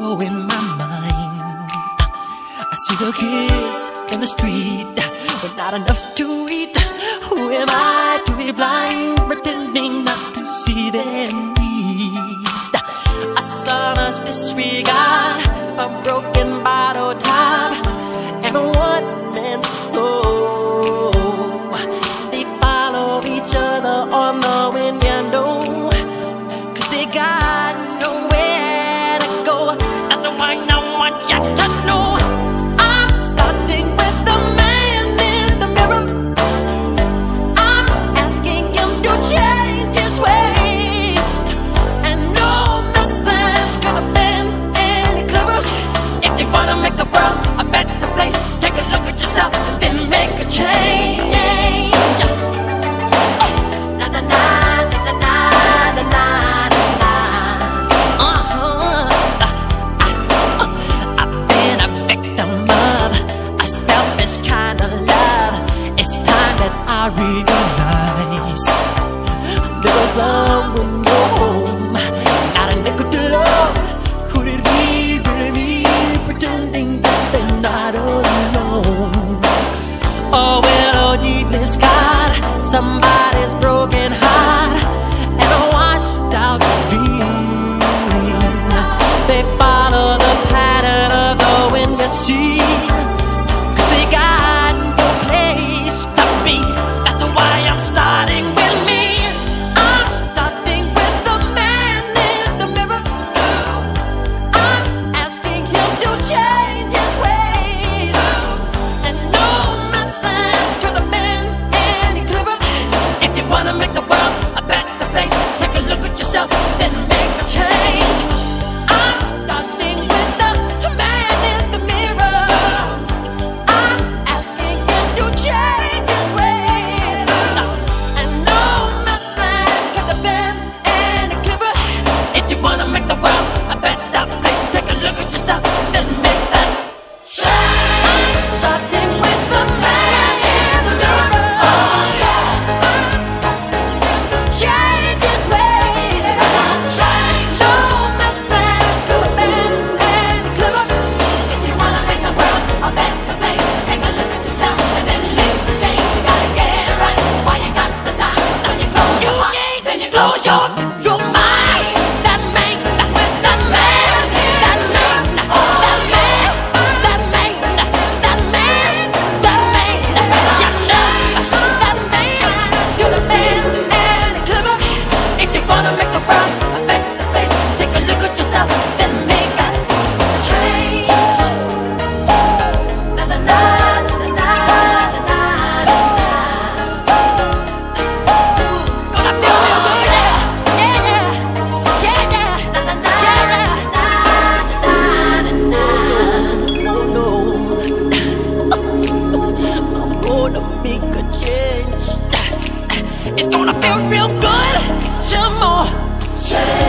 blowing my mind. I see the kids in the street with not enough to eat. Who am I to be blind, pretending not to see their need? A son's disregard, a broken I realize there was someone make the problem. Shut